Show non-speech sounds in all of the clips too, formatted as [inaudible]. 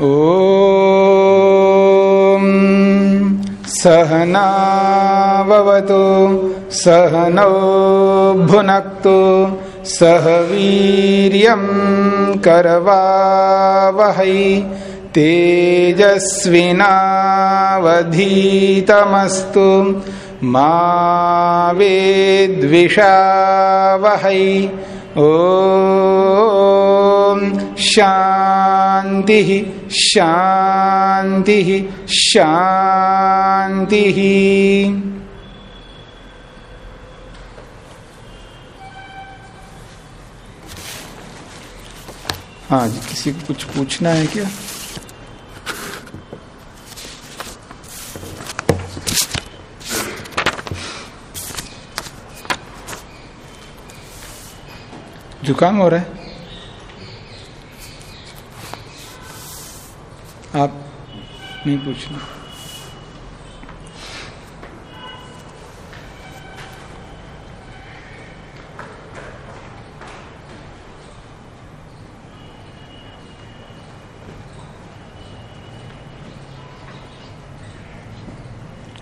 ओ सहनावतु सहनौ भुनक्तु सह वीर्यं करवावहै तेजस्विनावधीतमस्तु मा वेद्विषावहै। ओ शांति शांति शांति। हाँ जी किसी को कुछ पूछना है क्या? जुकाम हो रहा है? आप नहीं पूछना।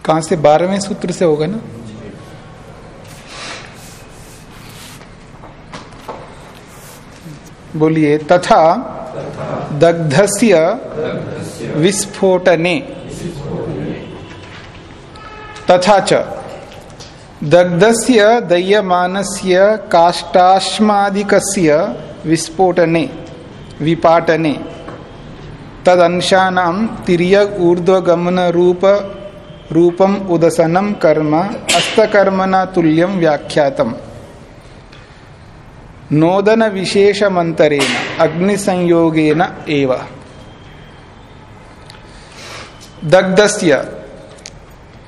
कहाँ से बारहवें सूत्र से होगा ना? बोलिए तथा दग्धस्य विस्फोटने। तथा च, दग्धस्य दह्यमानस्य काष्टाश्मादिकस्य विस्फोटने, विपाटने। तदंशानां तिर्यग ऊर्ध्वगमन रूप रूपम उदसनम कर्म अस्तकर्मणा तुल्यम व्याख्यातम। नोदन विशेष मंत्रेण अग्नि संयोगेन एव। दग्धस्य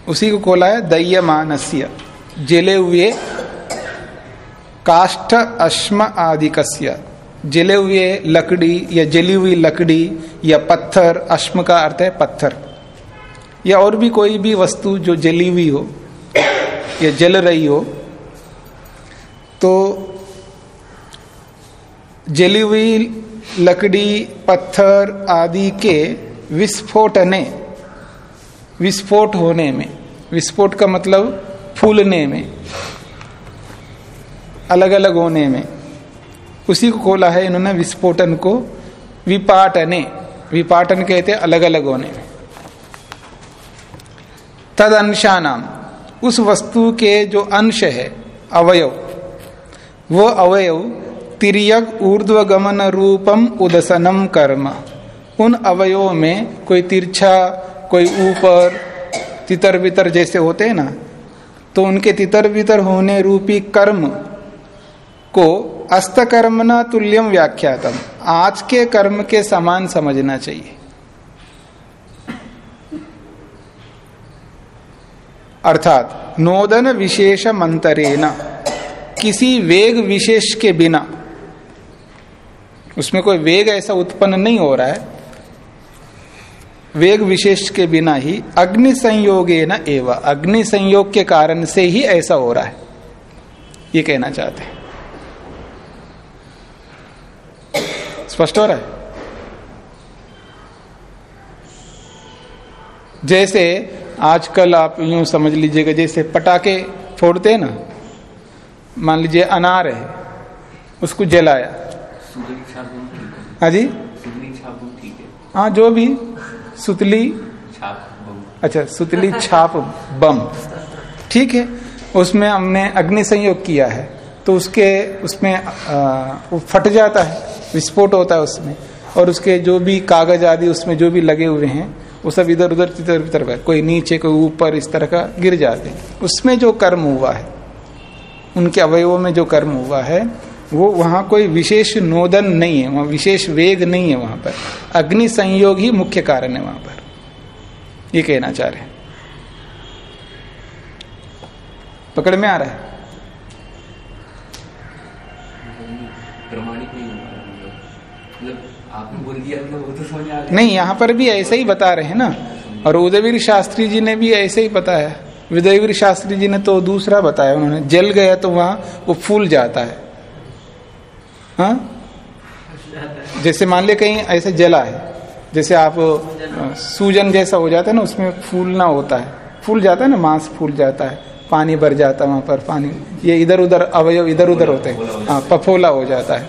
उसी को खोला है दह्यमानस्य जले हुए काष्ठ अश्म आदिकस्य जले हुए लकड़ी, या जली हुई लकड़ी, या पत्थर, अश्म का अर्थ है पत्थर। या और भी कोई भी वस्तु जो जली हुई हो, या जल रही हो तो जली हुई लकड़ी, पत्थर आदि के विस्फोटने विस्फोट होने में, विस्फोट का मतलब फूलने में अलग अलग होने में, उसी को खोला है इन्होंने विस्फोटन को, विपाटने, विपाटन कहते अलग अलग होने में। तद अंशानाम, उस वस्तु के जो अंश है, अवयव, वो अवयव तिरक ऊर्ध्वगमन रूपम उदसनम कर्म। उन अवयवों में कोई तिरछा, कोई ऊपर, तितर बितर जैसे होते हैं ना तो उनके तितर बितर होने रूपी कर्म को अस्तकर्मना तुल्यम व्याख्यातम। आज के कर्म के समान समझना चाहिए। अर्थात नोदन विशेष मंत्रेना किसी वेग विशेष के बिना उसमें कोई वेग ऐसा उत्पन्न नहीं हो रहा है। वेग विशेष के बिना ही अग्नि संयोग न एवं, अग्नि संयोग के कारण से ही ऐसा हो रहा है। ये कहना चाहते हैं। स्पष्ट हो रहा है? जैसे आजकल आप यूँ समझ लीजिएगा, जैसे पटाखे फोड़ते हैं ना, मान लीजिए अनार है, उसको जलाया। हाँ। जी। हाँ। जो भी। सुतली। अच्छा सुतली छाप बम। ठीक है उसमें हमने अग्नि संयोग किया है तो उसके उसमें आ, वो फट जाता है विस्फोट होता है उसमें और उसके जो भी कागज़ आदि उसमें जो भी लगे हुए हैं वो सब इधर उधर इधर उधर कोई नीचे कोई ऊपर इस तरह का गिर जाते हैं। उसमें जो कर्म हुआ है उनके अवयवों में जो कर्म हुआ है वो वहाँ कोई विशेष नोदन नहीं है वहाँ विशेष वेग नहीं है वहाँ पर। अग्नि संयोग ही मुख्य कारण है वहाँ पर। ये कहना चाह रहे हैं। पकड़ में आ रहा है? तो नहीं यहाँ पर भी ऐसे ही बता रहे हैं ना। और उदयवीर शास्त्री जी ने भी ऐसे ही बताया। विदयवीर शास्त्री जी ने तो दूसरा बताया उन्होंने जल गया तो वहाँ वो फूल जाता है। हाँ? जैसे मान लिया कहीं ऐसे जला है जैसे आप सूजन जैसा हो जाता है ना उसमें फूलना होता है। फूल जाता है ना मांस फूल जाता है पानी भर जाता है वहाँ पर पानी ये इधर उधर अवयव इधर उधर होते हैं। हाँ पफोला हो। जाता है।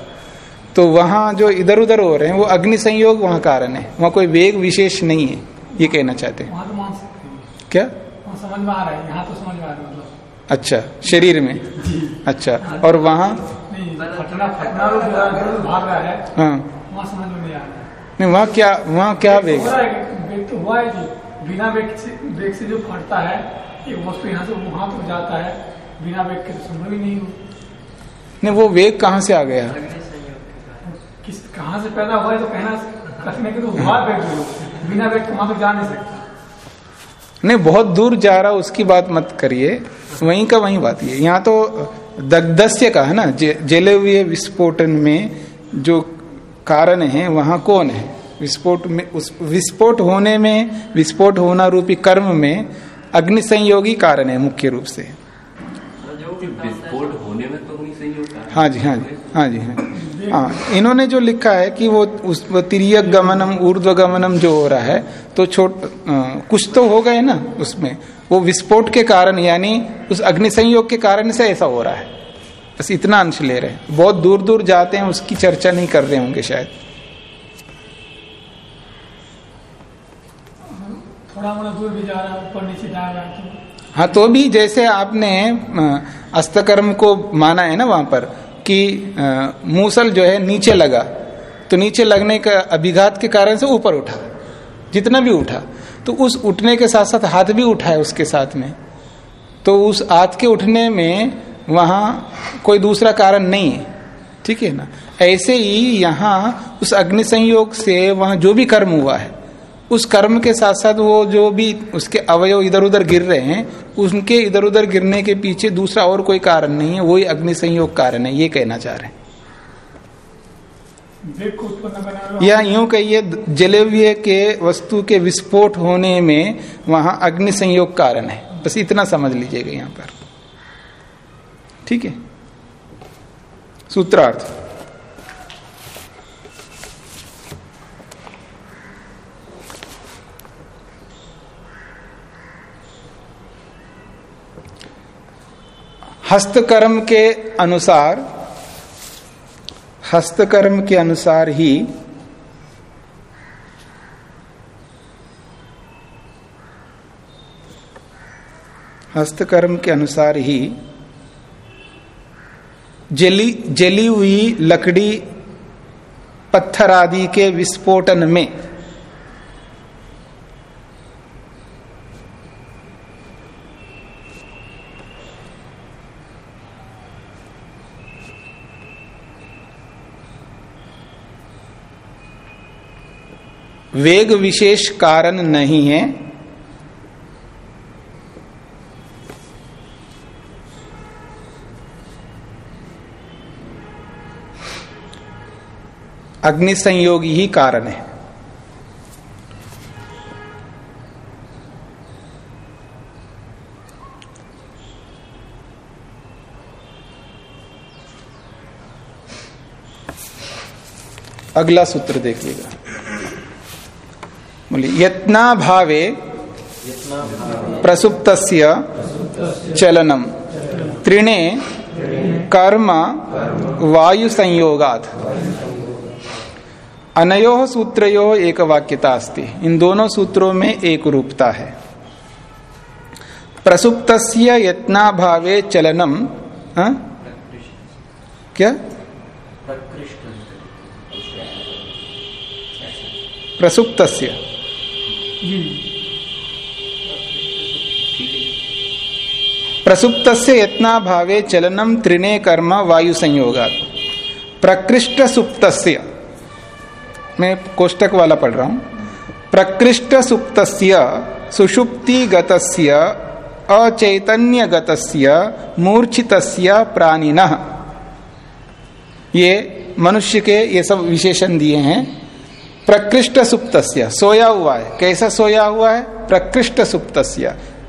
तो वहाँ जो इधर उधर हो रहे हैं वो अग्नि संयोग वहाँ कारण है। वहाँ कोई वेग विशेष नहीं है ये कहना चाहते हैं। तो क्या? समझ में आ रहा है यहाँ तो समझ में आ रहा है। मतलब अच्छा शरीर में। [laughs] अच्छा और वहाँ भाग रहा है। नहीं वहाँ क्या वहाँ क्या वेग? वेग तो हुआ है जी बिना वेग से वेग से जो फटता है एक वस्तु यहाँ से वहाँ तो जाता है। बिना वेग के तो संभव ही नहीं हो नहीं वो वेग कहाँ से आ गया? किस कहाँ से पैदा हुआ है तो कहना कसने के तो हुआ वेग। बिना वेग के वहाँ तो जा नहीं सकता। नहीं बहुत दूर जा रहा उसकी बात मत करिए। वहीं का वहीं बात है। यहाँ तो दग्धस्य का है ना? जे, जले हुए विस्फोटन में जो कारण है वहाँ कौन है? विस्फोट में उस विस्फोट होने में विस्फोट होना रूपी कर्म में अग्नि संयोगी कारण है मुख्य रूप से। विस्फोट होने में तो हाँ। जी हाँ जी हाँ जी हाँ हाँ इन्होंने जो लिखा है कि वो उस तिरक गमनम ऊर्ध्व गमनम जो हो रहा है तो छोट कुछ तो हो गए ना उसमें। वो विस्फोट के कारण यानी उस अग्नि संयोग के कारण से ऐसा हो रहा है। बस इतना अंश ले रहे हैं। बहुत दूर दूर जाते हैं उसकी चर्चा नहीं कर रहे होंगे शायद। थोड़ा मोड़ा दूर भी जा रहा है ऊपर नीचे जा रहा है तो। हाँ तो भी जैसे आपने अस्तकर्म को माना है ना वहाँ पर कि मूसल जो है नीचे लगा। तो नीचे लगने का अभिघात के कारण से ऊपर उठा। जितना भी उठा। तो उस उठने के साथ साथ हाथ भी उठाए उसके साथ में। तो उस हाथ के उठने में वहाँ कोई दूसरा कारण नहीं है। ठीक है ना? ऐसे ही यहाँ उस अग्नि संयोग से वहाँ जो भी कर्म हुआ है, उस कर्म के साथ साथ वो जो भी उसके अवयव इधर उधर गिर रहे हैं, उनके इधर उधर गिरने के पीछे दूसरा और कोई कारण नहीं है वही अग्नि संयोग कारण है, ये कहना चाह रहे हैं। या यूँ कहिए जलेव्य के वस्तु के विस्फोट होने में वहाँ अग्नि संयोग कारण है। बस इतना समझ लीजिएगा यहाँ पर। ठीक है? सूत्रार्थ। हस्तकर्म के अनुसार हस्तकर्म के अनुसार ही हस्तकर्म के अनुसार ही जली जली हुई लकड़ी पत्थर आदि के विस्फोटन में वेग विशेष कारण नहीं है। अग्नि संयोगी ही कारण है। अगला सूत्र देखिएगा बोलिए यत्ना भावे प्रसुप्त चलनम। त्रिणे कर्म वायु संयोगात अनयो सूत्रो एक वाक्यता अस्ति। इन दोनों सूत्रों में एक रूपता है। प्रसुप्त यत्ना भावे चलनम? क्या? प्रसुप्त प्रसुप्त से यत्ना भावे चलनम त्रिने कर्म वायु संयोगा प्रकृष्ट सुप्त मैं कोष्टक वाला पढ़ रहा हूँ। प्रकृष्ट सुप्त सुषुप्ति गतस्य अचैतन्य गतस्य मूर्छित प्राणिन। ये मनुष्य के ये सब विशेषण दिए हैं। प्रकृष्ट सुप्त सोया हुआ है। कैसा सोया हुआ है? प्रकृष्ट सुप्त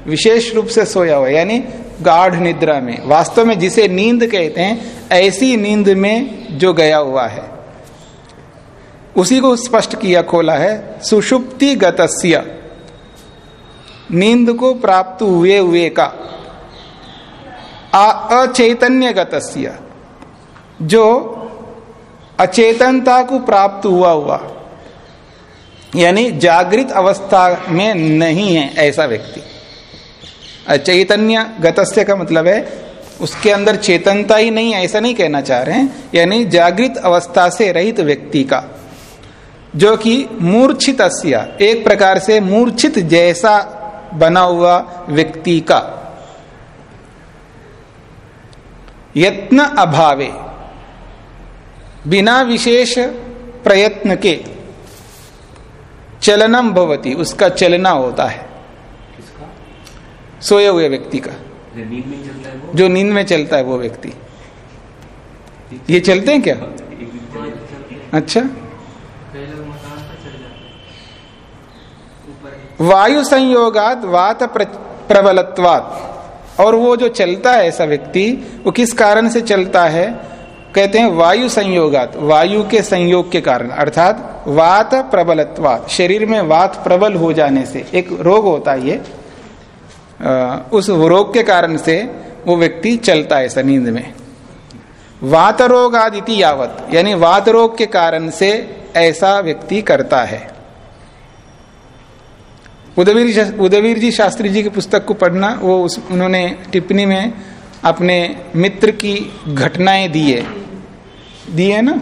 विशेष रूप से सोया हुआ यानी गाढ़ निद्रा में। वास्तव में जिसे नींद कहते हैं, ऐसी नींद में जो गया हुआ है। उसी को स्पष्ट किया खोला है सुषुप्ति गतस्य नींद को प्राप्त हुए हुए का। अचैतन्य गतस्य जो अचेतनता को प्राप्त हुआ हुआ। यानी जागृत अवस्था में नहीं है ऐसा व्यक्ति। चैतन्य गतस्य का मतलब है, उसके अंदर चेतनता ही नहीं, ऐसा नहीं कहना चाह रहे हैं। यानी जागृत अवस्था से रहित व्यक्ति का, जो कि मूर्छित एक प्रकार से मूर्छित जैसा बना हुआ व्यक्ति का। यत्न अभावे, बिना विशेष प्रयत्न के चलनम भवती उसका चलना होता है। सोए हुए व्यक्ति का। नींद में चलता है वो? जो नींद में चलता है वो व्यक्ति। ये चलते हैं क्या? अच्छा। वायु संयोगात वात प्रबलत्वात। और वो जो चलता है ऐसा व्यक्ति वो किस कारण से चलता है? कहते हैं वायु संयोगात, वायु के संयोग के कारण, अर्थात वात प्रबलत्वात, शरीर में वात प्रबल हो जाने से, एक रोग होता है ये उस रोग के कारण से वो व्यक्ति चलता है नींद में। वात रोग आदि यावत, यानी वात रोग के कारण से ऐसा व्यक्ति करता है। उदवीर उदवीर जी शास्त्री जी की पुस्तक को पढ़ना, वो उस, उन्होंने टिप्पणी में अपने मित्र की घटनाएँ दिए दिए ना?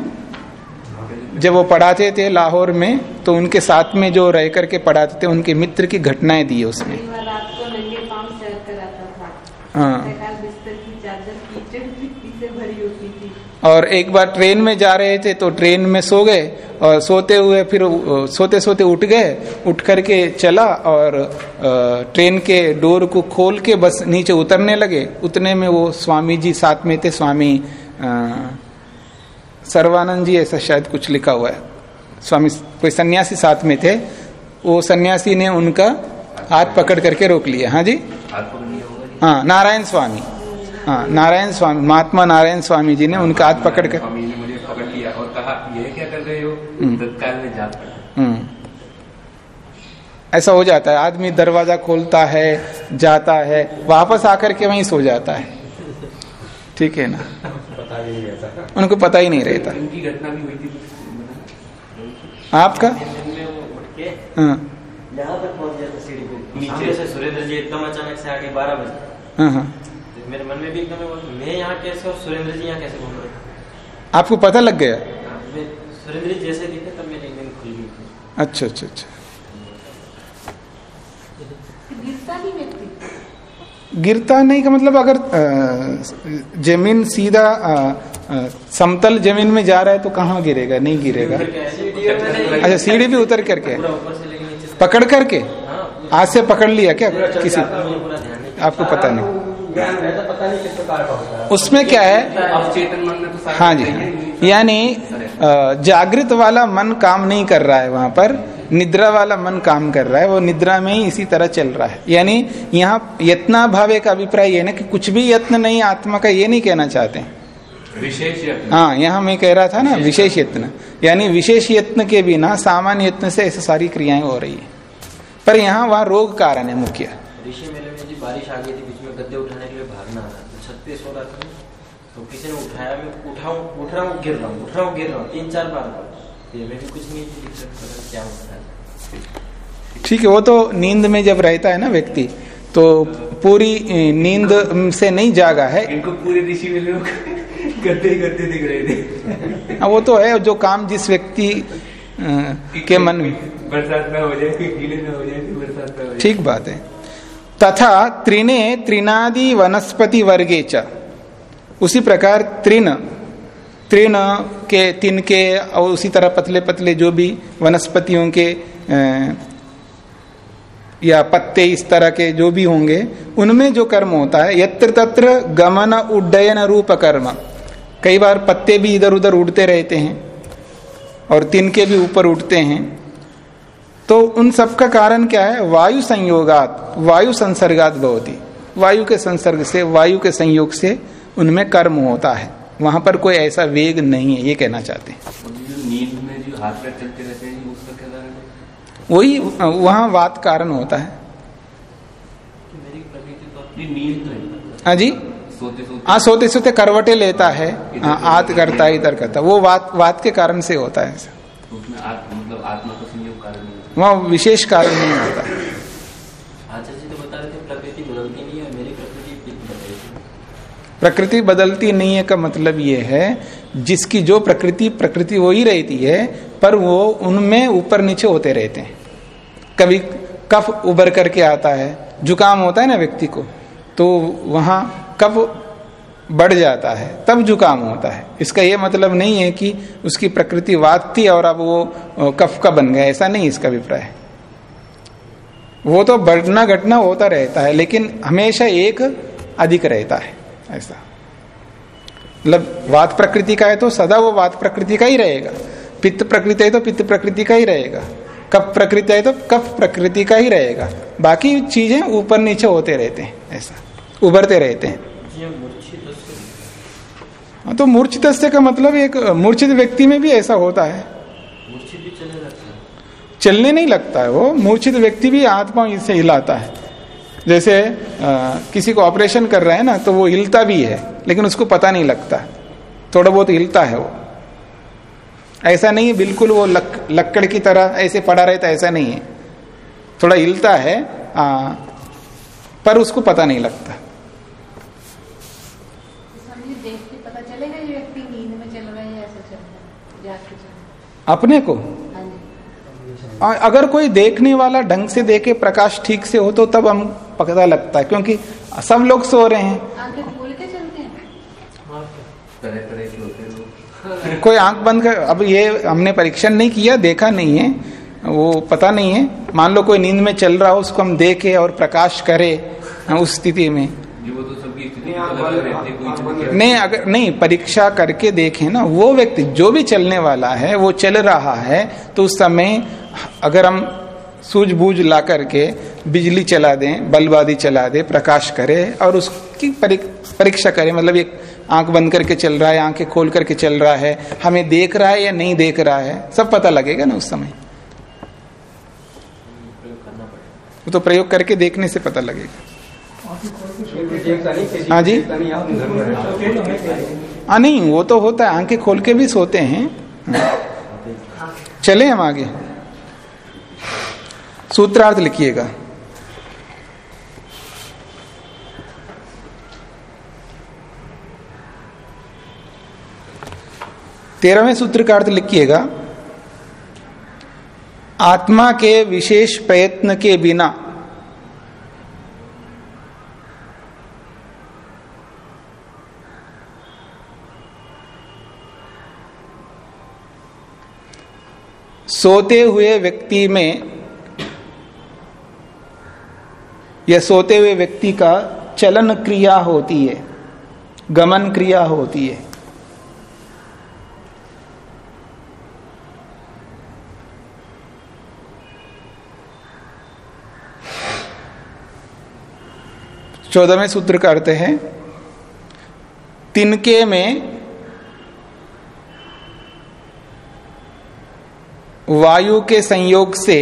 जब वो पढ़ाते थे लाहौर में तो उनके साथ में जो रह करके पढ़ाते थे उनके मित्र की घटनाएँ दी उसमें हाँ। और एक बार ट्रेन में जा रहे थे तो ट्रेन में सो गए और सोते हुए फिर सोते सोते उठ गए उठ करके चला और ट्रेन के डोर को खोल के बस नीचे उतरने लगे। उतने में वो स्वामी जी साथ में थे स्वामी सर्वानंद जी ऐसा शायद कुछ लिखा हुआ है। स्वामी कोई सन्यासी साथ में थे वो सन्यासी ने उनका हाथ पकड़ करके रोक लिया। हाँ जी? हाँ नारायण स्वामी। हाँ नारायण स्वामी महात्मा नारायण स्वामी जी ने उनका हाथ पकड़ कर पकड़ लिया और कहा ये क्या कर रहे हो? हम्म। तत्काल में जा हम्म। ऐसा हो जाता है आदमी दरवाज़ा खोलता है जाता है वापस आकर के वहीं सो जाता है। ठीक है ना? पता ही नहीं उनको पता ही नहीं रहता। उनकी घटना भी हुई थी। आपका? हाँ। यहाँ तक पहुँच गया था सीढ़ी पे। नीचे। से सुरेंद्र जी एकदम अचानक से आगे बारह बजे। हाँ हाँ। तो मेरे मन में भी एकदम मैं यहाँ कैसे और सुरेंद्र जी यहाँ कैसे घूम रहे आपको पता लग गया? सुरेंद्र जी जैसे दिखे तब मेरी नींद खुल गई अच्छा अच्छा अच्छा। गिरता नहीं का मतलब अगर ज़मीन सीधा समतल ज़मीन में जा रहा है तो कहाँ गिरेगा? नहीं गिरेगा। अच्छा सीढ़ी भी उतर करके। पकड़ करके? आज से पकड़ लिया क्या किसी आपको पता नहीं। उसमें क्या है? हाँ जी। यानी जागृत वाला मन काम नहीं कर रहा है वहाँ पर। निद्रा वाला मन काम कर रहा है वो निद्रा में ही इसी तरह चल रहा है। यानी यहाँ यत्ना भावे का अभिप्राय ये ना कि कुछ भी यत्न नहीं आत्मा का ये नहीं कहना चाहते। विशेष हाँ यहाँ मैं कह रहा था ना विशेष यत्न। यानी विशेष यत्न के बिना सामान्य यत्न से ऐसी सारी क्रियाएँ हो रही है। पर यहाँ वहाँ रोग कारण है मुख्य। ऋषि मेले में जी बारिश आ गई थी बीच में गद्दे उठाने के लिए भागना छत पे सो रहा था तो किसी ने उठाया मैं उठाऊ उठ रहा हूँ गिर रहा हूँ उठ रहा हूँ गिर रहा हूँ तीन चार बार। में भी कुछ नहीं क्या होता है? ठीक है वो तो नींद में जब रहता है ना व्यक्ति तो पूरी नींद से नहीं जागा है। इनको पूरे ऋषि में लोग गद्दे गद्दे दिख रहे थे। हाँ वो तो है जो काम जिस व्यक्ति के मन में। बरसात में हो जाए गीले में हो जाए बरसात में ठीक बात है। तथा त्रिने त्रिनादि वनस्पति वर्गे च। उसी प्रकार त्रिन तृण के तिन के और उसी तरह पतले पतले जो भी वनस्पतियों के या पत्ते इस तरह के जो भी होंगे, उनमें जो कर्म होता है, यत्र तत्र गमन उड्डयन रूप कर्म। कई बार पत्ते भी इधर उधर उड़ते रहते हैं और तिनके भी ऊपर उठते हैं। तो उन सब का कारण क्या है? वायु संयोगात, वायु संसर्गात भवती। वायु के संसर्ग से, वायु के संयोग से उनमें कर्म होता है। वहाँ पर कोई ऐसा वेग नहीं है, ये कहना चाहते हैं। नींद में जो हाथ पैर चलते रहते हैं उसका क्या कारण है वही वहाँ वात कारण होता है। तो तो है हाँ जी। हाँ सोते। सोते करवटे लेता है। हाँ आत करता है इधर करता वो वात वात के कारण से होता है ऐसा। मतलब वहाँ विशेष कारण नहीं होता। तो बता रहे थे प्रकृति बदलती नहीं है प्रकृति बदलती है। प्रकृति बदलती नहीं है का मतलब ये है जिसकी जो प्रकृति प्रकृति वही रहती है पर वो उनमें ऊपर नीचे होते रहते हैं। कभी कफ उबर करके आता है, जुकाम होता है ना व्यक्ति को तो वहाँ कफ बढ़ जाता है, तब जुकाम होता है। इसका यह मतलब नहीं है कि उसकी प्रकृति वात थी और अब वो कफ का बन गया, ऐसा नहीं इसका अभिप्राय वो तो बढ़ना घटना होता रहता है, लेकिन हमेशा एक अधिक रहता है, ऐसा। मतलब वात प्रकृति का है तो सदा वो वात प्रकृति का ही रहेगा, पित्त प्रकृति है तो पित्त प्रकृति का ही रहेगा। कफ प्रकृति है तो कफ प्रकृति का ही रहेगा। बाकी चीज़ें ऊपर नीचे होते रहते हैं ऐसा। उभरते रहते हैं। हाँ, तो मूर्छित का मतलब एक मूर्छित व्यक्ति में भी ऐसा होता है। मूर्छित भी चलने है। नहीं लगता है वो मूर्छित व्यक्ति भी आत्मा इससे हिलाता है। जैसे आ, किसी को ऑपरेशन कर रहा है ना तो वो हिलता भी है लेकिन उसको पता नहीं लगता। थोड़ा बहुत हिलता है वो। ऐसा नहीं है बिल्कुल वो लक, लक्कड़ की तरह ऐसे पड़ा रहता ऐसा नहीं है। थोड़ा हिलता है आ, पर उसको पता नहीं लगता। समझिए देख के पता चलेगा ये व्यक्ति नींद में चल रहा है या ऐसा चल रहा है जाग के चल रहा अपने को? है अगर कोई देखने वाला ढंग से देखे प्रकाश ठीक से हो तो तब हम पता लगता है क्योंकि सब लोग सो रहे हैं। कोई आँख बंद कर अब ये हमने परीक्षण नहीं किया देखा नहीं है वो पता नहीं है। मान लो कोई नींद में चल रहा हो उसको हम देखे और प्रकाश करे उस स्थिति में। तो नहीं अगर नहीं परीक्षा करके देखे ना वो व्यक्ति जो भी चलने वाला है वो चल रहा है तो उस समय अगर हम सूझबूझ ला करके बिजली चला दें बल्ब आदि चला दे प्रकाश करे और उसकी परीक्षा करें मतलब एक आँख बंद करके चल रहा है, आँखें खोल करके चल रहा है, हमें देख रहा है या नहीं देख रहा है, सब पता लगेगा ना उस समय। वो तो प्रयोग करके देखने से पता लगेगा। हाँ जी? हाँ नहीं, वो तो होता है, आँखें खोल के भी सोते हैं। चले हम आगे। सूत्रार्थ लिखिएगा। तेरहवें सूत्र का अर्थ लिखिएगा, आत्मा के विशेष प्रयत्न के बिना, सोते हुए व्यक्ति में, या सोते हुए व्यक्ति का चलन क्रिया होती है, गमन क्रिया होती है। चौदहवें सूत्र का अर्थ है, तिनके में वायु के संयोग से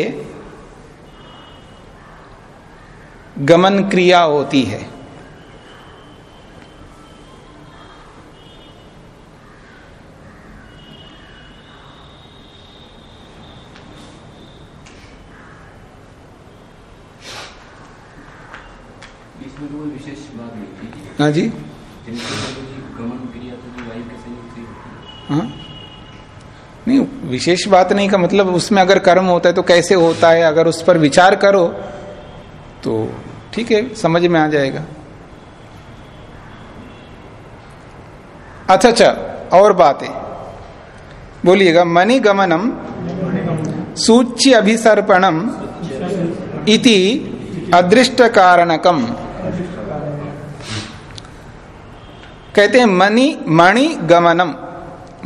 गमन क्रिया होती है इसमें तो कोई विशेष बात नहीं थी हाँ जी। ही। नहीं, विशेष बात नहीं का मतलब उसमें अगर कर्म होता है तो कैसे होता है? अगर उस पर विचार करो तो ठीक है, समझ में आ जाएगा। अच्छा अच्छा और बातें। बोलिएगा मणि गमनम सूच्य अभिसर्पणम इति अदृष्ट कारणकम कहते हैं मणि मणि गमनम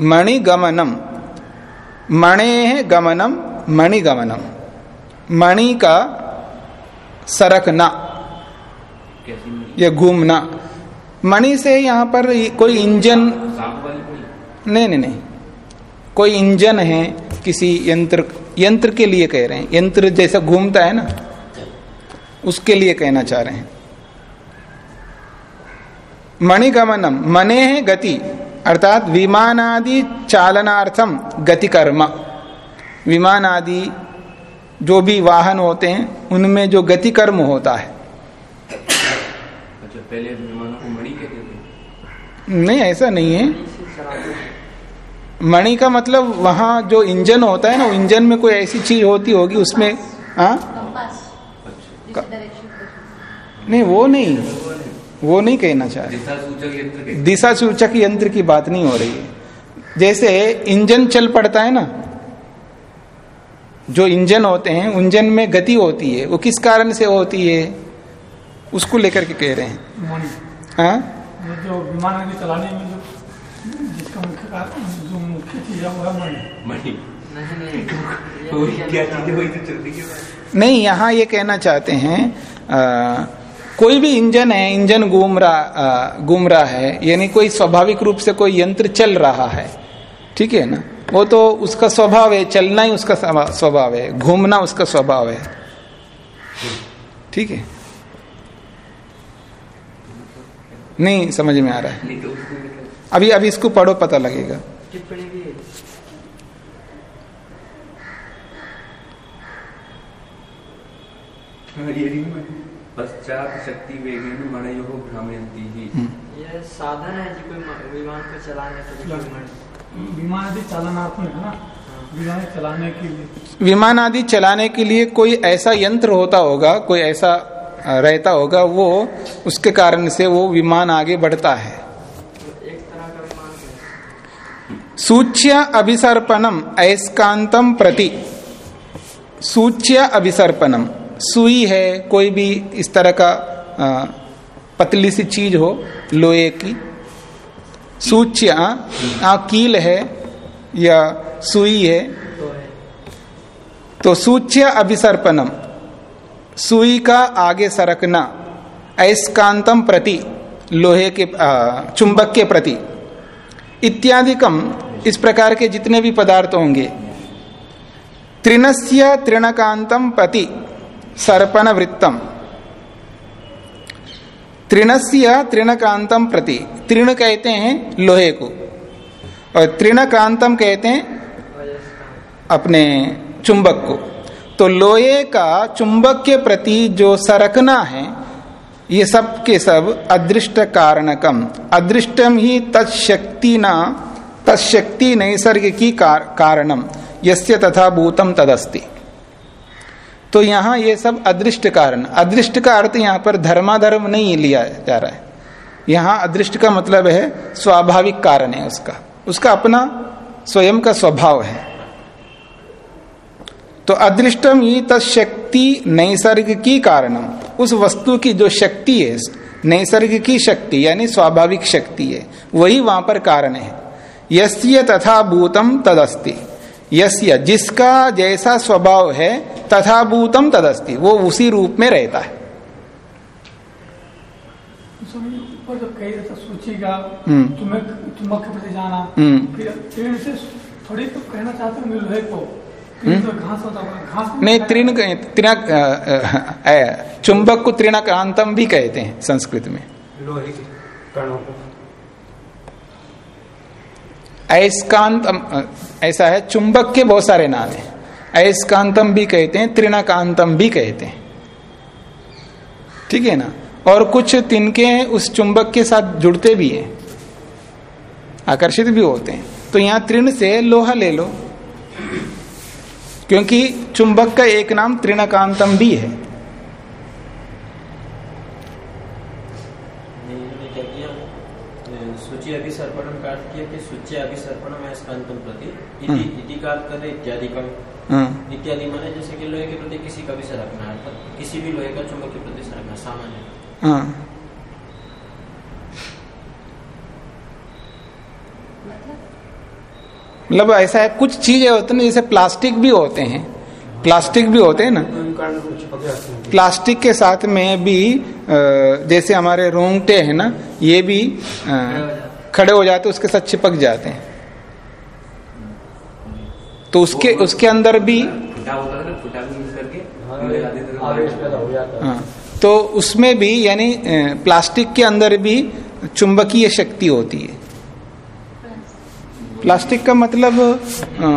मणि गमनम मणे गमनम मणि गमनम मणि का सरकना, या घूमना। मणि से यहाँ पर कोई इंजन नहीं नहीं नहीं। कोई इंजन है किसी यंत्र यंत्र के लिए कह रहे हैं। यंत्र जैसा घूमता है ना, उसके लिए कहना चाह रहे हैं। मणिगमनम मने है गति अर्थात विमानादि चालनार्थम गति कर्म विमान आदि जो भी वाहन होते हैं उनमें जो गति कर्म होता है। अच्छा पहले विमानों को मणि कहते थे। नहीं ऐसा नहीं है। मणि का मतलब वहाँ जो इंजन होता है ना इंजन में कोई ऐसी चीज़ होती होगी उसमें हाँ? अच्छा। नहीं वो नहीं। वो नहीं कहना चाह रहे। दिशा सूचक यंत्र की बात नहीं हो रही। है जैसे इंजन चल पड़ता है ना जो इंजन होते हैं इंजन में गति होती है वो किस कारण से होती है उसको लेकर के कह रहे हैं। जो विमान चलाने में जो जिसका मुख्य चीज़ वो मणि है [laughs] नहीं यहाँ ये कहना चाहते हैं आ, कोई भी इंजन है, इंजन घूम रहा घूम रहा है, यानी कोई स्वाभाविक रूप से कोई यंत्र चल रहा है, ठीक है ना? वो तो उसका स्वभाव है, चलना ही उसका स्वभाव है, घूमना उसका स्वभाव है, ठीक है? नहीं समझ में आ रहा है। अभी अभी इसको पढ़ो, पता लगेगा। है। ये पश्चात शक्ति वेगेन मणयो भ्रामयंती ही ये साधन है जी कोई विमान को चलाने के लिए विमान आदि चालनात्मक है ना? विमान चलाने के लिए। विमान आदि चलाने के लिए कोई ऐसा यंत्र होता होगा कोई ऐसा रहता होगा वो उसके कारण से वो विमान आगे बढ़ता है। एक तरह का विमान है। सूच्य अभिसर्पणम अयस्कांतम प्रति। सूच्य अभिसर्पणम। सुई है कोई भी इस तरह का अ, पतली सी चीज़ हो लोहे की। सूच्य आ, आ, कील है या सुई है तो सूच्य अभिसर्पणम। सुई का आगे सरकना अयस्कांतम प्रति लोहे के आ, चुंबक के प्रति। इत्यादि कम इस प्रकार के जितने भी पदार्थ होंगे। तृणस्य तृणकांतम प्रति सर्पण वृत्तम तृणस्य तृणकांतम प्रति। तृण कहते हैं लोहे को। और तृणकांतम कहते हैं अपने चुंबक को। तो लोहे का चुंबक के प्रति जो सरकना है ये सब के सब अदृष्ट कारणकम। अदृष्टम ही तत्शक्ति न तत्शक्ति नैसर्गिकी कार, कारणम यस्य तथा भूतम तदस्ति। तो यहाँ ये सब अदृष्ट कारण, अदृष्ट का अर्थ यहाँ पर धर्माधर्म नहीं लिया जा रहा है। यहाँ अदृष्ट का मतलब है स्वाभाविक कारण है उसका। उसका अपना स्वयं का स्वभाव है। तो अदृष्टम ही तत्शक्ति नैसर्गिकी कारणम। उस वस्तु की जो शक्ति है नैसर्गिकी शक्ति, यानी स्वाभाविक शक्ति है, वही वहाँ पर कारण है। यस्य तथा भूतम तदस्ति। यस्य, जिसका जैसा स्वभाव है तथा भूतम तदस्ति। वो उसी रूप में रहता है। का हम्म। हम्म। फिर पेड़ से थोड़ी तो कहना चाहते हो लोहे को। फिर तो घास होता होगा। घास को नहीं तृण तृण अ, चुंबक को तृणकांतम भी कहते हैं संस्कृत में। लोहे के कणों को। अयस्कांतम ऐसा है चुंबक के बहुत सारे नाम हैं। अयस्कांतम भी कहते हैं तृणकांतम भी कहते हैं ठीक है ना और कुछ तिनके उस चुंबक के साथ जुड़ते भी हैं आकर्षित भी होते हैं तो यहाँ तृण से लोहा ले लो क्योंकि चुंबक का एक नाम तृणकांतम भी है अ, है इति हम्म। इति इत्यादि हाँ, इत्यादि माने जैसे कि लोहे के प्रति किसी का भी सरकना है अर्थात किसी भी लोहे का चुंबक के प्रति सरकना सामान्य। हाँ। मतलब ऐसा है कुछ चीज़ें होती हैं जैसे प्लास्टिक भी होते हैं प्लास्टिक भी होते हैं ना। प्लास्टिक के साथ में भी जैसे हमारे रोंगटे हैं ना ये भी खड़े हो जाते हैं उसके साथ चिपक जाते हैं। तो उसके उसके अंदर भी हाँ, हो जाता तो उसमें भी यानी प्लास्टिक के अंदर भी चुंबकीय शक्ति होती है। प्लास्टिक का मतलब अ,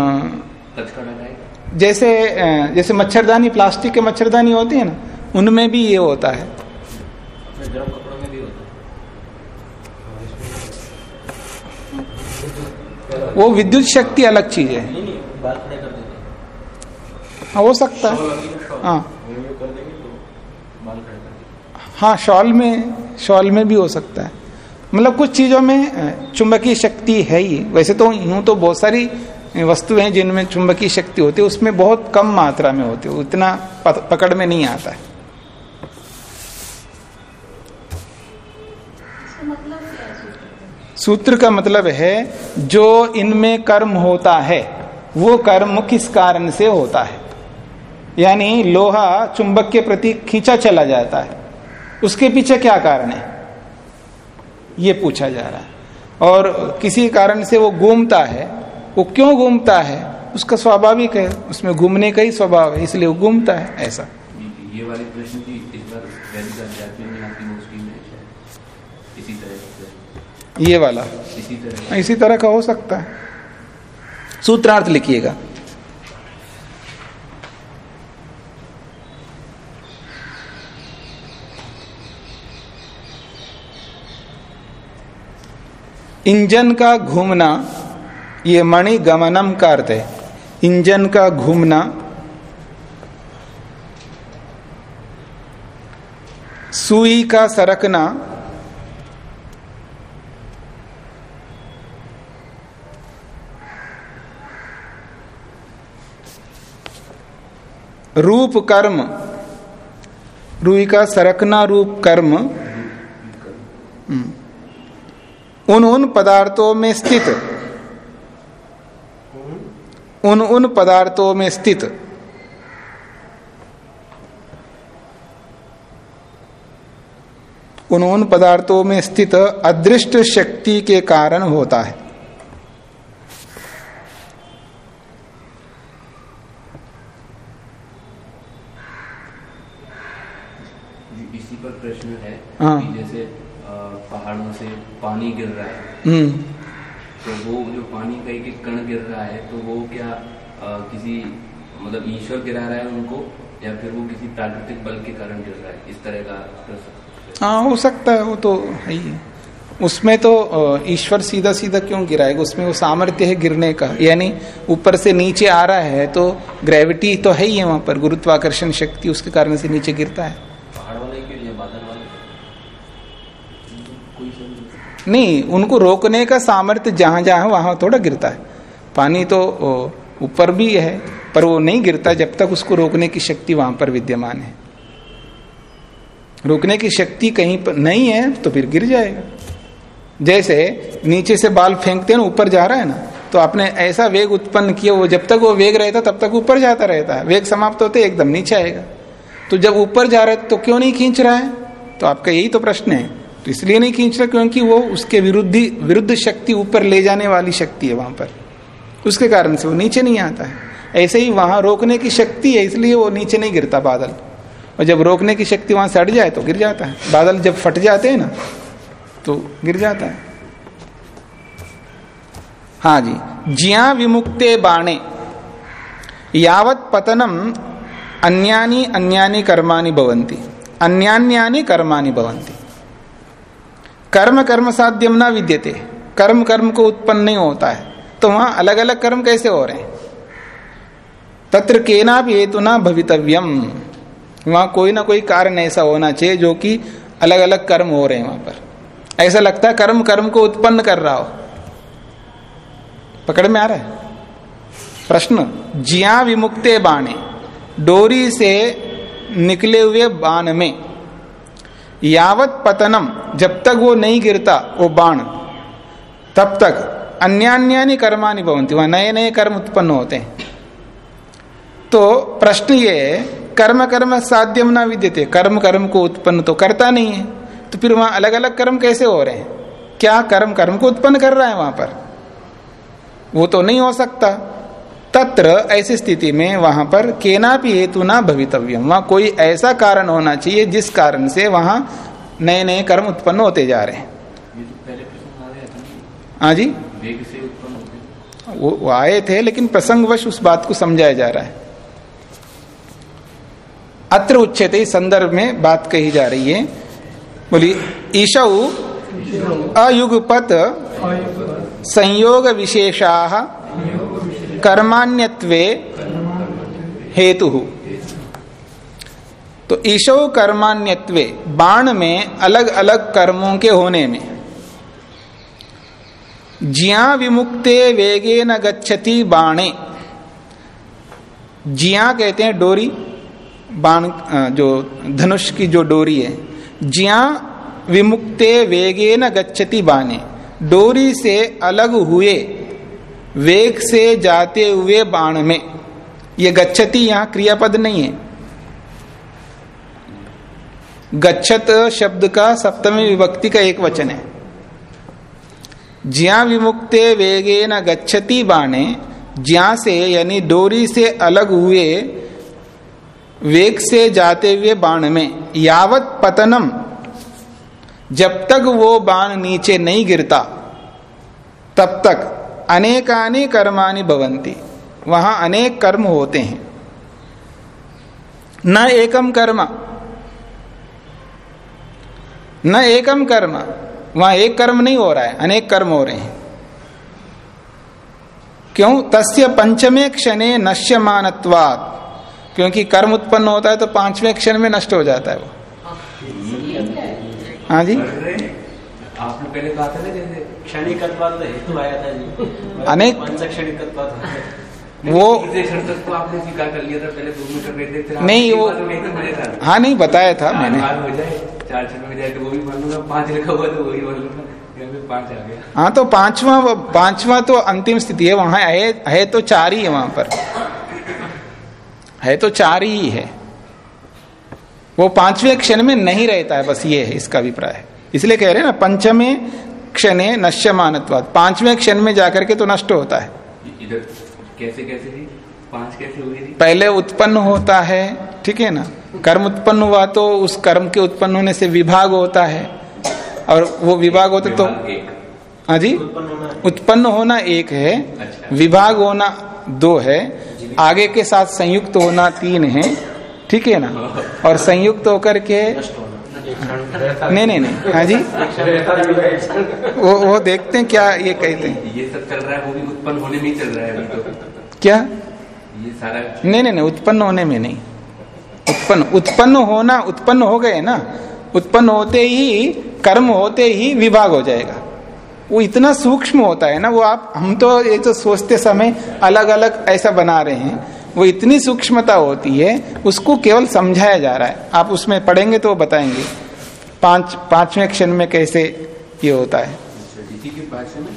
जैसे जैसे मच्छरदानी प्लास्टिक के मच्छरदानी होती है ना उनमें भी ये होता है। अपने गर्म कपड़ों में भी होता है। वो विद्युत शक्ति अलग चीज़ है। नहीं नहीं बाल खड़े कर देते हाँ, हो सकता है। हाँ। वो यूँ कर देंगे तो हाँ शॉल में शॉल में भी हो सकता है। मतलब कुछ चीज़ों में चुंबकीय शक्ति है ही। वैसे तो यूँ तो बहुत सारी वस्तुएँ हैं जिनमें चुंबकीय शक्ति होती है। उसमें बहुत कम मात्रा में होती है। उतना पकड़ में नहीं आता है। मतलब है? सूत्र का मतलब है जो इनमें कर्म होता है। वो कर्म किस कारण से होता है? यानी लोहा चुंबक के प्रति खींचा चला जाता है। उसके पीछे क्या कारण है? ये पूछा जा रहा है। और किसी कारण से वो घूमता है वो क्यों घूमता है? उसका स्वाभाविक है। उसमें घूमने का ही स्वभाव है इसलिए वो घूमता है ऐसा। ये- वाले प्रश्न की इस बार इसी तरह से। ये वाला। इसी तरह। इसी तरह का हो सकता है। सूत्रार्थ लिखिएगा। इंजन का घूमना, ये मणि गमनम का अर्थ है। इंजन का घूमना, सुई का सरकना रूप कर्म। रूई का सरकना रूप कर्म। हम्म, उन उन पदार्थों में स्थित। उन उन पदार्थों में स्थित। उन उन पदार्थों में स्थित अदृष्ट शक्ति के कारण होता है जी, इसी पर प्रश्न है। जैसे पहाड़ों से पानी गिर रहा है। हम्म। तो वो जो पानी का एक एक कण गिर रहा है तो वो क्या अ, किसी मतलब ईश्वर गिरा रहा है उनको या फिर वो किसी प्राकृतिक बल के कारण गिर रहा है? इस तरह का हाँ। हो सकता है वो तो है ही। उसमें तो ईश्वर सीधा सीधा क्यों गिराएगा उसमें वो सामर्थ्य है गिरने का। यानी ऊपर से नीचे आ रहा है तो ग्रेविटी तो है ही है वहाँ पर। गुरुत्वाकर्षण शक्ति उसके कारण से नीचे गिरता है। नहीं, उनको रोकने का सामर्थ्य जहाँ जहाँ वहाँ थोड़ा गिरता है। पानी तो ऊपर भी है, पर वो नहीं गिरता जब तक उसको रोकने की शक्ति वहाँ पर विद्यमान है। रोकने की शक्ति कहीं पर नहीं है तो फिर गिर जाएगा। जैसे नीचे से बाल फेंकते हैं ना ऊपर जा रहा है ना तो आपने ऐसा वेग उत्पन्न किया, वो जब तक वो वेग रहता, तब तक ऊपर जाता रहता है। वेग समाप्त होते एकदम नीचे आएगा। तो जब ऊपर जा रहा है तो क्यों नहीं खींच रहा है? तो आपका यही तो प्रश्न है। तो इसलिए नहीं खींच रहा क्योंकि वो उसके विरुद्ध विरुद्ध शक्ति ऊपर ले जाने वाली शक्ति है वहाँ पर। उसके कारण से वो नीचे नहीं आता है। ऐसे ही वहाँ रोकने की शक्ति है, इसलिए वो नीचे नहीं गिरता बादल। और जब रोकने की शक्ति वहाँ सट जाए तो गिर जाता है। बादल जब फट जाते हैं ना तो गिर जाता है। हाँ जी। जिया विमुक्ते बाणे। यावत पतनम अन्यानी अन्यानी कर्माणि भवंती अन्यान्यानि कर्माणि भवंती कर्म कर्म साध्यम ना विद्यते। कर्म कर्म को उत्पन्न नहीं होता है। तो वहाँ अलग अलग कर्म कैसे हो रहे हैं? तत्र केना भी हेतु ना भवितव्यम। वहाँ कोई ना कोई कारण ऐसा होना चाहिए जो कि अलग अलग कर्म हो रहे हैं वहाँ पर। ऐसा लगता है कर्म कर्म को उत्पन्न कर रहा हो। पकड़ में आ रहा है? प्रश्न, जिया विमुक्ते बाणे। डोरी से निकले हुए बाण में यावत पतनम, जब तक वो नहीं गिरता, वो बाण। तब तक अन्यान्यानि कर्मानि भवंती वहाँ नए नए कर्म उत्पन्न होते हैं। तो प्रश्न ये कर्म कर्म साध्यम ना विद्यते, कर्म कर्म को उत्पन्न तो करता नहीं है। तो फिर वहाँ अलग अलग कर्म कैसे हो रहे हैं? क्या कर्म कर्म को उत्पन्न कर रहा है वहाँ पर? वो तो नहीं हो सकता। तत्र ऐसी स्थिति में वहाँ पर केना भी हेतु ना भवितव्यम। वहाँ कोई ऐसा कारण होना चाहिए जिस कारण से वहाँ नए नए कर्म उत्पन्न होते जा रहे हैं। तो हाँ जी। वो, वो आए थे लेकिन प्रसंगवश उस बात को समझाया जा रहा है। अत्र उच्चते इस संदर्भ में बात कही जा रही है। बोली ईशौ अयुगपत संयोग विशेषा कर्माण्यत्वे हेतु। तो ईशो कर्मान्यत्वे बाण में अलग अलग कर्मों के होने में। जिया विमुक्ते वेगे न गच्छति बाणे। जिया कहते हैं डोरी, बाण जो धनुष की जो डोरी है। जिया विमुक्ते वेगे न गच्छति बाणे। डोरी से अलग हुए वेग से जाते हुए बाण में। ये गच्छति यहाँ क्रियापद नहीं है। गच्छत शब्द का सप्तमी विभक्ति का एक वचन है। ज्या विमुक्ते वेगे न गच्छति बाणे ज्या से यानी डोरी से अलग हुए वेग से जाते हुए बाण में। यावत पतनम, जब तक वो बाण नीचे नहीं गिरता, तब तक। अनेकानि कर्मानि भवंती वहाँ अनेक कर्म होते हैं। न एकम कर्म। न एकम कर्म। वहाँ एक कर्म नहीं हो रहा है अनेक कर्म हो रहे हैं। क्यों? तस्य पंचमे क्षणे नश्यमानत्वात्। क्योंकि कर्म उत्पन्न होता है तो पाँचवें क्षण में नष्ट हो जाता है वो। हाँ जी? आपने पहले कहा था ना जैसे जी. अनेक- वो तीसरे क्षण तक तो आपने स्वीकार कर लिया था पहले दो मीटर बैठ देते नहीं, वो- हाँ नहीं बताया था मैंने. हो जाए चार क्षण में जाए तो वो भी मान लूँगा पाँच लिखा हुआ तो वही मान लूँगा यहाँ पे पाँच आ गया. हाँ तो पांचवा पांचवा तो अंतिम स्थिति है वहाँ है, है तो चार ही है वहाँ पर। है तो चार ही है। वो पाँचवें क्षण में नहीं रहता है बस ये है इसका अभिप्राय। इसलिए कह रहे हैं ना पंचमे क्षणे नश्यमानत्वाद पाँचवें क्षण में जाकर के तो नष्ट होता है। कैसे कैसे जी पाँच कैसे हुई थी? पहले उत्पन्न होता है ठीक है ना? कर्म उत्पन्न हुआ तो उस कर्म के उत्पन्न होने से विभाग होता है। और वो विभाग होता तो हाँ जी? उत्पन्न होना है। एक है अच्छा। विभाग होना दो है आगे के साथ संयुक्त होना तीन है ठीक है ना? और संयुक्त होकर के नहीं नहीं नहीं। हाँ जी? वो वो देखते हैं क्या ये कहते हैं। ये सब चल रहा है वो भी उत्पन्न होने में ही चल रहा है अभी तो। क्या? ये सारा नहीं नहीं नहीं उत्पन्न होने में नहीं। उत्पन्न उत्पन्न होना उत्पन्न हो गए ना उत्पन्न होते ही कर्म होते ही विभाग हो जाएगा। वो इतना सूक्ष्म होता है ना वो आप हम तो ये तो सोचते समय अलग अलग ऐसा बना रहे हैं। वो इतनी सूक्ष्मता होती है उसको केवल समझाया जा रहा है। आप उसमें पढ़ेंगे तो बताएँगे। पाँच पाँचवें क्षण में कैसे ये होता है?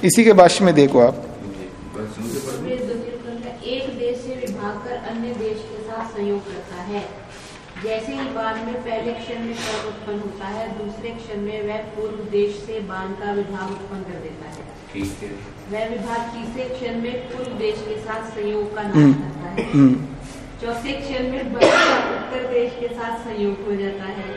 इसी के भाष्य में देखो आप। बस शुरू से पढ़ फिर द्वितीय ग्रंथ का एक देश से विभाग कर अन्य देश के साथ संयोग करता है। जैसे ही बाण में पहले क्षण में कर्म उत्पन्न होता है दूसरे क्षण में वह पूर्व देश से बाण का विभाग उत्पन्न कर देता है। ठीक है। वह विभाग तीसरे क्षण में पूर्व देश के साथ संयोग का नाश हम्म। है चौथे क्षण में उत्तर देश के साथ संयोग हो जाता है।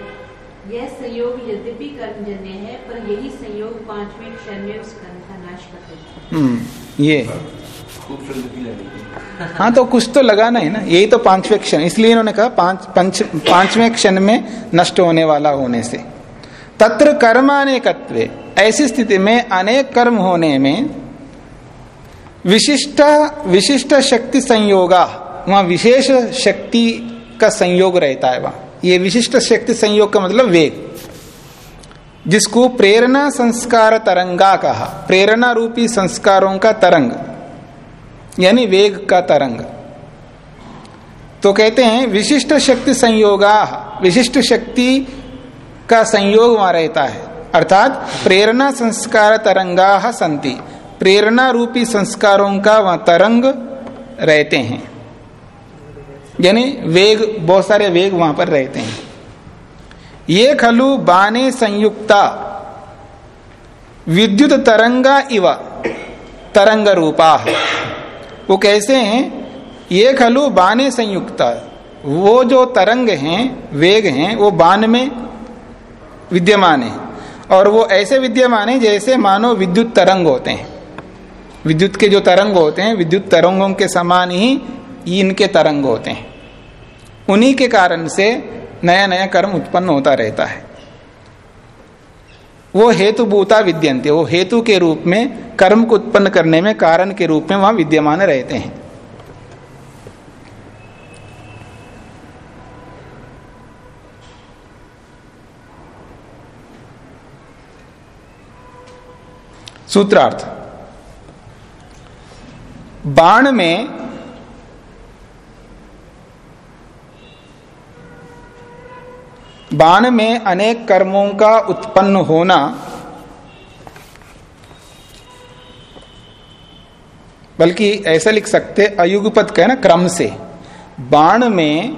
यह संयोग यद्यपि कर्मजन्य है पर यही संयोग पाँचवें क्षण में उस कर्म का नाश कर देता है। हम्म ये। हाँ तो कुछ तो लगाना है ना? यही तो पाँचवें क्षण। इसलिए इन्होंने कहा पाँच पंच पाँचवें क्षण में नष्ट होने वाला होने से। तत्र कर्मानेकत्वे। ऐसी स्थिति में अनेक कर्म होने में विशिष्ट विशिष्ट शक्ति संयोगा, वहाँ विशेष शक्ति का संयोग रहता है वहाँ। ये विशिष्ट शक्ति संयोग का मतलब वेग। जिसको प्रेरणा संस्कार तरंगा कहा। प्रेरणा रूपी संस्कारों का तरंग, यानी वेग का तरंग। तो कहते हैं, विशिष्ट शक्ति संयोगा, विशिष्ट शक्ति का संयोग वहाँ रहता है। अर्थात, प्रेरणा संस्कार तरंगा संति। प्रेरणा रूपी संस्कारों का वहाँ तरंग रहते हैं। यानी वेग, बहुत सारे वेग वहाँ पर रहते हैं। ये खलु बाने संयुक्ता, विद्युत तरंगा इव, तरंग रूपा वो कैसे हैं? ये खलु बाने संयुक्ता, वो जो तरंग हैं, वेग हैं, वो बान में विद्यमान है। और वो ऐसे विद्यमान है जैसे मानो विद्युत तरंग होते हैं। विद्युत के जो तरंग होते हैं, विद्युत तरंगों के समान ही इनके तरंग होते हैं। उन्हीं के कारण से नया नया कर्म उत्पन्न होता रहता है। वो हेतु भूता विद्यंते, वो हेतु के रूप में, कर्म को उत्पन्न करने में, कारण के रूप में वहाँ विद्यमान रहते हैं। सूत्रार्थ। बाण में बाण में अनेक कर्मों का उत्पन्न होना बल्कि ऐसा लिख सकते अयुगपत कहे ना, क्रम से। बाण में,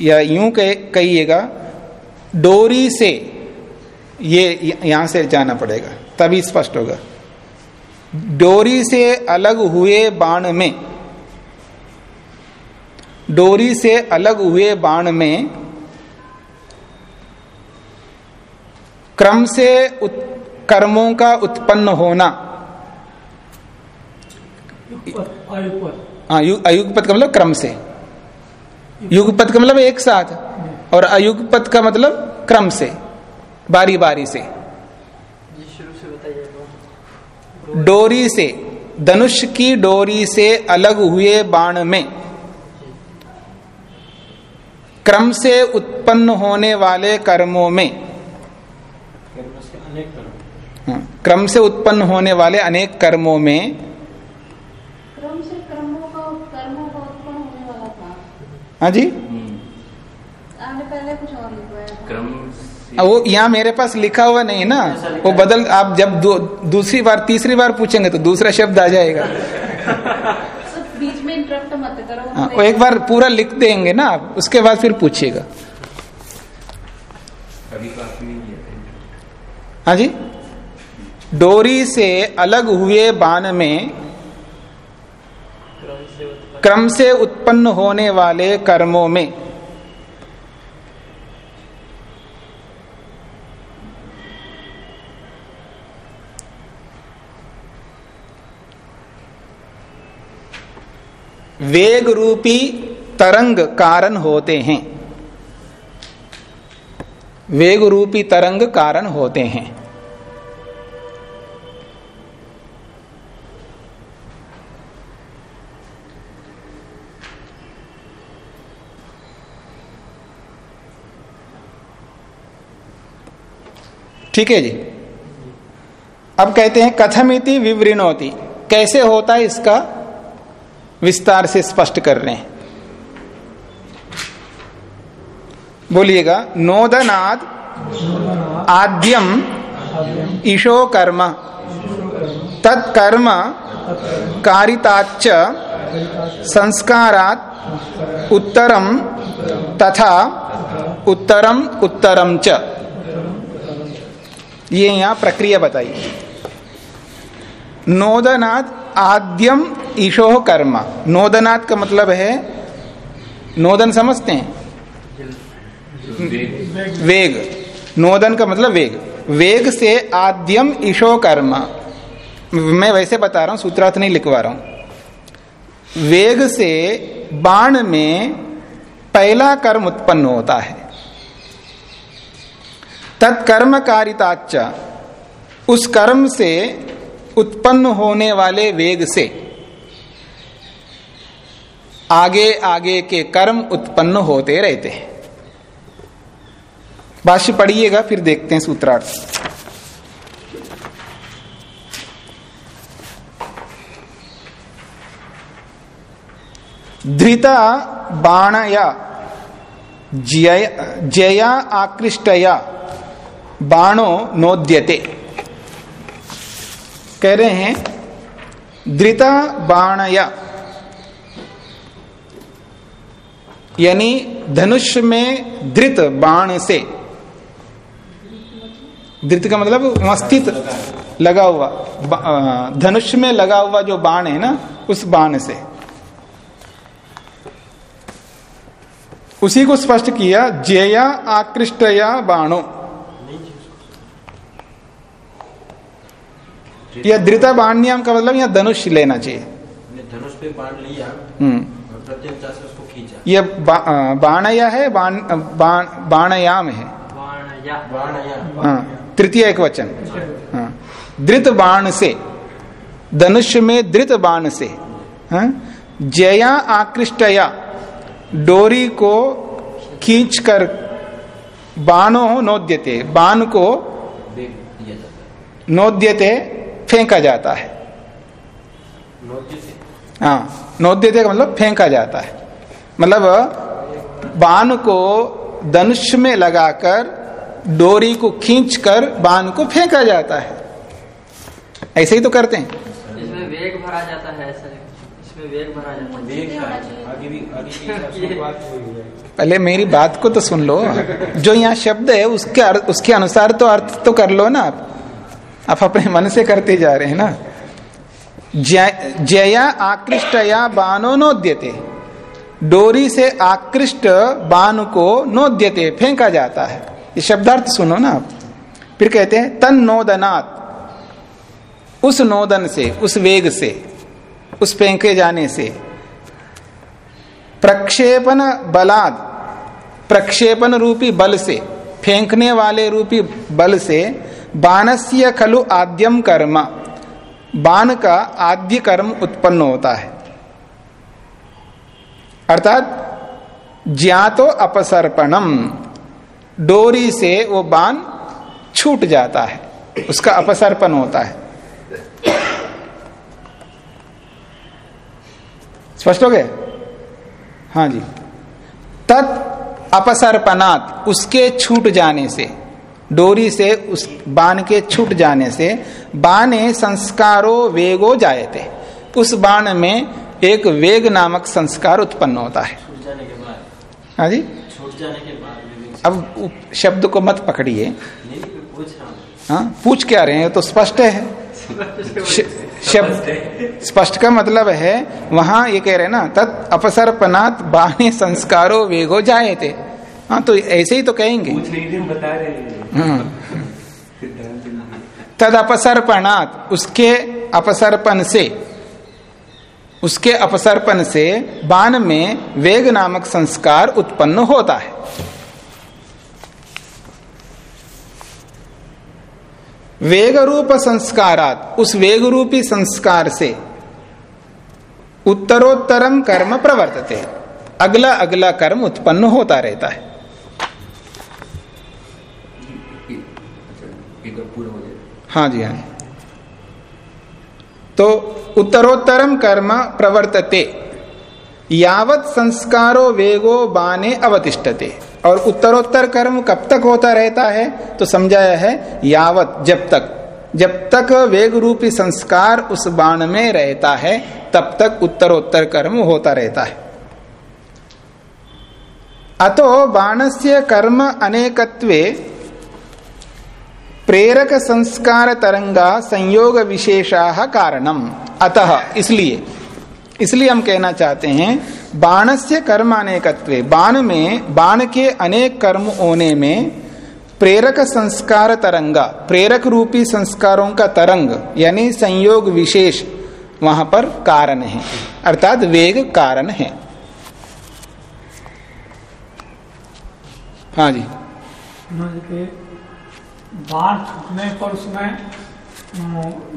या यूँ कहिएगा, डोरी से ये, यहाँ से जाना पड़ेगा, तभी स्पष्ट होगा। डोरी से अलग हुए बाण में डोरी से अलग हुए बाण में क्रम से उत, कर्मों का उत्पन्न होना। हाँ अयुगपद का मतलब क्रम से। युगपद का मतलब एक साथ और अयुगपद का मतलब क्रम से बारी बारी से। डोरी से धनुष की डोरी से अलग हुए बाण में। क्रम से उत्पन्न होने वाले कर्मों में। हाँ, क्रम से उत्पन्न होने वाले अनेक कर्मों में। क्रम से कर्मों का कर्मों का उत्पन्न होने वाला था। हाँ जी? आपने पहले कुछ और क्रम वो यहाँ मेरे पास लिखा हुआ नहीं ना वो बदल आप जब दूसरी बार तीसरी बार पूछेंगे तो दूसरा शब्द आ जाएगा। [laughs] बीच में इंटरप्ट मत करो। हाँ, वो एक बार पूरा लिख देंगे ना आप उसके बाद फिर पूछिएगा। हाँ जी? डोरी से अलग हुए बान में क्रम से उत्पन्न होने वाले कर्मों में। वेग रूपी तरंग कारण होते हैं। वेग रूपी तरंग कारण होते हैं। ठीक है जी? अब कहते हैं कथमिति विवृणोति। कैसे होता है इसका? विस्तार से स्पष्ट कर रहे हैं। बोलिएगा, नोदनाद आद्यम ईशो कर्म। तत्कर्म कारिताच संस्कारात उत्तरम तथा उत्तरम उत्तरम च। ये यहाँ प्रक्रिया बताई। नोदनाद आद्यम ईशो कर्म। नोदनात् का मतलब है, नोदन समझते हैं? वेग। नोदन का मतलब वेग। वेग से आद्यम ईशो कर्म। मैं वैसे बता रहा हूँ, सूत्रार्थ नहीं लिखवा रहा हूँ। वेग से बाण में पहला कर्म उत्पन्न होता है। तत्कर्म कारिताच उस कर्म से उत्पन्न होने वाले वेग से। आगे आगे के कर्म उत्पन्न होते रहते हैं। भाष्य पढ़िएगा, फिर देखते हैं सूत्रार्थ। धृता बाणया जय जया आकृष्टया, बाणो नोद्यते। कह रहे हैं, धृता बाणया यानी धनुष में धृत बाण से। धृत का मतलब वहाँ स्थित लगा हुआ धनुष में लगा हुआ जो बाण है ना उस बाण से। उसी को स्पष्ट किया जेया आकृष्टया बाणो। या धृता बाण्याम का मतलब यह धनुष लेना चाहिए। धनुष पे बाण लिया। हम्म और प्रत्यंचा से उसको खींचा यह बा, अ, है बाण बाण बाणयाम है। या या हाँ तृतीय एक वचन। हाँ धृत बाण से धनुष में धृत बाण से हाँ? जया आकृष्टया डोरी को खींच कर बाणो नोद्यते बाण को है नोद्यते फेंका जाता है। हाँ नोद्यते का मतलब फेंका जाता है। मतलब बाण को धनुष में लगाकर डोरी को खींचकर बाण को फेंका जाता है। ऐसे ही तो करते हैं। इसमें वेग भरा जाता है ऐसा इसमें वेग भरा जाता है। वेग का। आगे भी आगे की हिसाब से [laughs] बात हुई पहले मेरी बात को तो सुन लो। जो यहाँ शब्द है उसके अर्थ उसके अनुसार तो अर्थ तो कर लो ना आप। आप अपने मन से करते जा रहे हैं ना। जय- जया आकृष्टया बानो नोद्यते। डोरी से आकृष्ट बाण को नोद्यते, फेंका जाता है। ये शब्दार्थ सुनो ना आप। फिर कहते हैं, तन नोदनात्। उस नोदन से, उस वेग से, उस फेंके जाने से। प्रक्षेपण बलाद, प्रक्षेपण रूपी बल से, फेंकने वाले रूपी बल से बाणस्य खलु आद्यम कर्म। बाण का आद्य कर्म उत्पन्न होता है। अर्थात, ज्ञातो अपसर्पणम। डोरी से वो बाण छूट जाता है। उसका अपसर्पण होता है। स्पष्ट हो गए हाँ जी। तत् अपसर्पणात, उसके छूट जाने से, डोरी से उस बाण के छूट जाने से, बाणे संस्कारो वेगो जायते। उस बाण में एक वेग नामक संस्कार उत्पन्न होता है। हाँ जी? छूट जाने के बाद अब शब्द को मत पकड़िए। हूँ पूछ क्या रहे हैं? तो स्पष्ट है। शब्द स्पष्ट का मतलब है वहाँ ये कह रहे हैं ना तत् अपसर्पनात् बाणे संस्कारो वेगो जाए थे हाँ तो ऐसे ही तो कहेंगे। हैं। तद अपसर्पणात् उसके अपसर्पण से। उसके अपसर्पण से बाण में वेग नामक संस्कार उत्पन्न होता है। वेग रूप संस्कारात उस वेग रूपी संस्कार से उत्तरोत्तरम कर्म प्रवर्तते अगला अगला कर्म उत्पन्न होता रहता है। अच्छा पूरा हो हाँ जी हाँ जी। तो उत्तरोत्तरम कर्म प्रवर्तते। यावत संस्कारो वेगो बाने अवतिष्ठते। और उत्तरोत्तर कर्म कब तक होता रहता है? तो समझाया है, यावत जब तक। जब तक वेग रूपी संस्कार उस बाण में रहता है, तब तक उत्तरोत्तर कर्म होता रहता है। अतो बाणस्य कर्म अनेकत्वे प्रेरक संस्कार तरंगा संयोग विशेषा कारणम अतः, इसलिए इसलिए हम कहना चाहते हैं बाण से कर्म अनेकत्व बाण में, बाण के अनेक कर्म होने में, प्रेरक संस्कार तरंगा, प्रेरक रूपी संस्कारों का तरंग, यानी संयोग विशेष, वहाँ पर कारण है। अर्थात वेग कारण है। हाँ जी। बाढ़ छूटने पर उसमें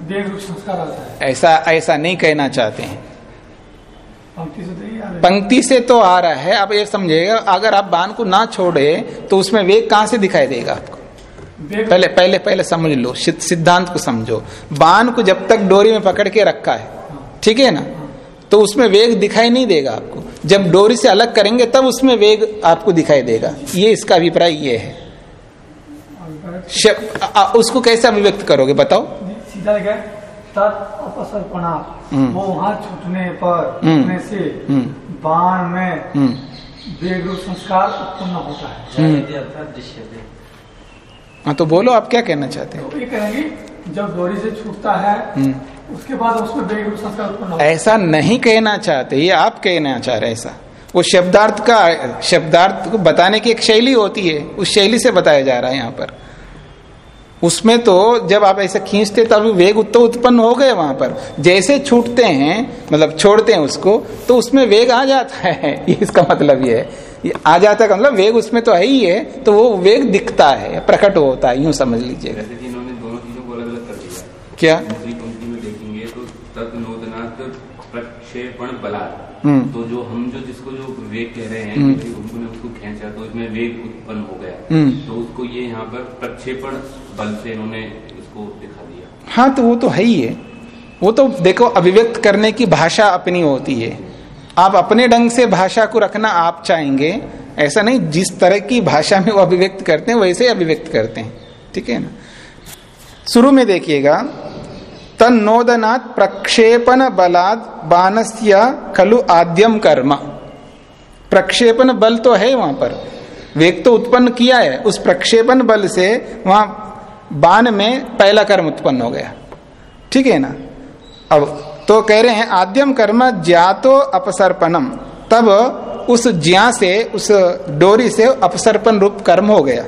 देह रूप संस्कार आता है। ऐसा ऐसा नहीं कहना चाहते हैं। पंक्ति से तो आ रहा है। पंक्ति से तो आ रहा है आप ये समझिएगा अगर आप बाण को ना छोड़े तो उसमें वेग कहाँ से दिखाई देगा आपको? पहले पहले पहले समझ लो सिद्धांत को समझो। बाण को जब तक डोरी में पकड़ के रखा है ठीक है ना? तो उसमें वेग दिखाई नहीं देगा आपको। जब डोरी से अलग करेंगे तब उसमें वेग आपको दिखाई देगा। ये इसका अभिप्राय ये है। शब- आ- आ- उसको कैसे अभिव्यक्त करोगे बताओ? सीधा है हम्म। वो वहाँ छूटने पर हम्म। छूटने से हम्म। बाण में संस्कार उत्पन्न होता है। हाँ तो बोलो आप क्या कहना चाहते हैं? तो ये कहेंगे जब डोरी से छूटता है उसके बाद उसमें रूप संस्कार उत्पन्न होता है। ऐसा नहीं कहना चाहते ये आप कहना चाह रहे ऐसा। वो शब्दार्थ का शब्दार्थ को बताने की एक शैली होती है उस शैली से बताया जा रहा है यहाँ पर। उसमें तो जब आप ऐसे खींचते तब वेग तो उत्पन्न हो गए वहाँ पर। जैसे छूटते हैं मतलब छोड़ते हैं उसको तो उसमें वेग आ जाता है। [laughs] ये इसका मतलब ये है। आ जाता का मतलब वेग उसमें तो है ही है तो वो वेग दिखता है प्रकट होता है यूँ समझ लीजिएगा क्या? पंक्ति में देखेंगे तो हम्म। तो जो हम जो जिसको जो वेग कह रहे हैं हम्म। खींचा तो इसमें वेग उत्पन्न हो गया। हम्म। तो उसको ये यहाँ पर प्रक्षेपण बल से इन्होंने इसको दिखा दिया। हाँ तो वो तो है ही है। वो तो देखो अभिव्यक्त करने की भाषा अपनी होती है। आप अपने ढंग से भाषा को रखना आप चाहेंगे ऐसा नहीं जिस तरह की भाषा में वो अभिव्यक्त करते हैं वैसे अभिव्यक्त करते हैं। ठीक है ना? शुरू में देखिएगा। तन्नोदनात् प्रक्षेपण बलाद बाणस्य खलु आद्यम कर्म। प्रक्षेपण बल तो है वहाँ पर। वेग तो उत्पन्न किया है उस प्रक्षेपण बल से वहाँ बाण में पहला कर्म उत्पन्न हो गया। ठीक है ना? अब तो कह रहे हैं आद्यम कर्म ज्यातो अपसर्पणम। तब उस ज्या से उस डोरी से अपसर्पण रूप कर्म हो गया।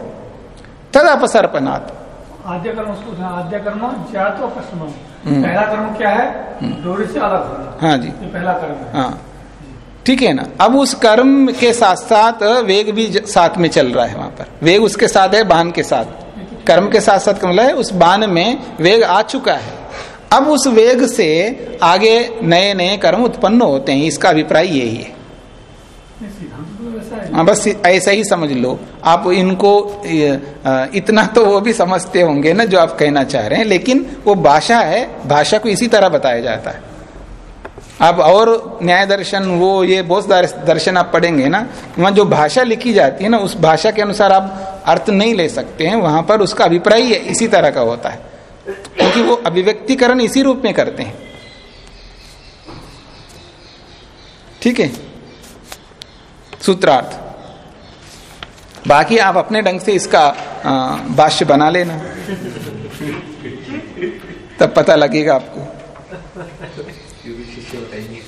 तद अपसर्पणात्। आद्य कर्म उसको आद्य कर्म ज्या तो प्रश्न पहला कर्म क्या है? डोरी से अलग होना। हाँ जी। पहला कर्म हाँ। ठीक है ना? अब उस कर्म के साथ साथ वेग भी साथ में चल रहा है वहाँ पर। वेग उसके साथ है, बाण के साथ। कर्म के साथ साथ मतलब है, उस बाण में वेग आ चुका है। अब उस वेग से आगे नए नए कर्म उत्पन्न होते हैं, इसका अभिप्राय यही है। हाँ बस ऐसा ही समझ लो। आप इनको इतना तो वो भी समझते होंगे ना, जो आप कहना चाह रहे हैं, लेकिन वो भाषा है, भाषा को इसी तरह बताया जाता है। अब और न्याय दर्शन, वो ये बहुत दर्शन आप पढ़ेंगे ना, वहाँ जो भाषा लिखी जाती है ना, उस भाषा के अनुसार आप अर्थ नहीं ले सकते हैं, वहाँ पर उसका अभिप्राय ही इसी तरह का होता है। क्योंकि वो अभिव्यक्तिकरण इसी रूप में करते हैं। ठीक है? सूत्रार्थ। बाकी आप अपने ढंग से इसका भाष्य बना लेना। तब पता लगेगा आपको क्योंकि शिष्य बताएँगे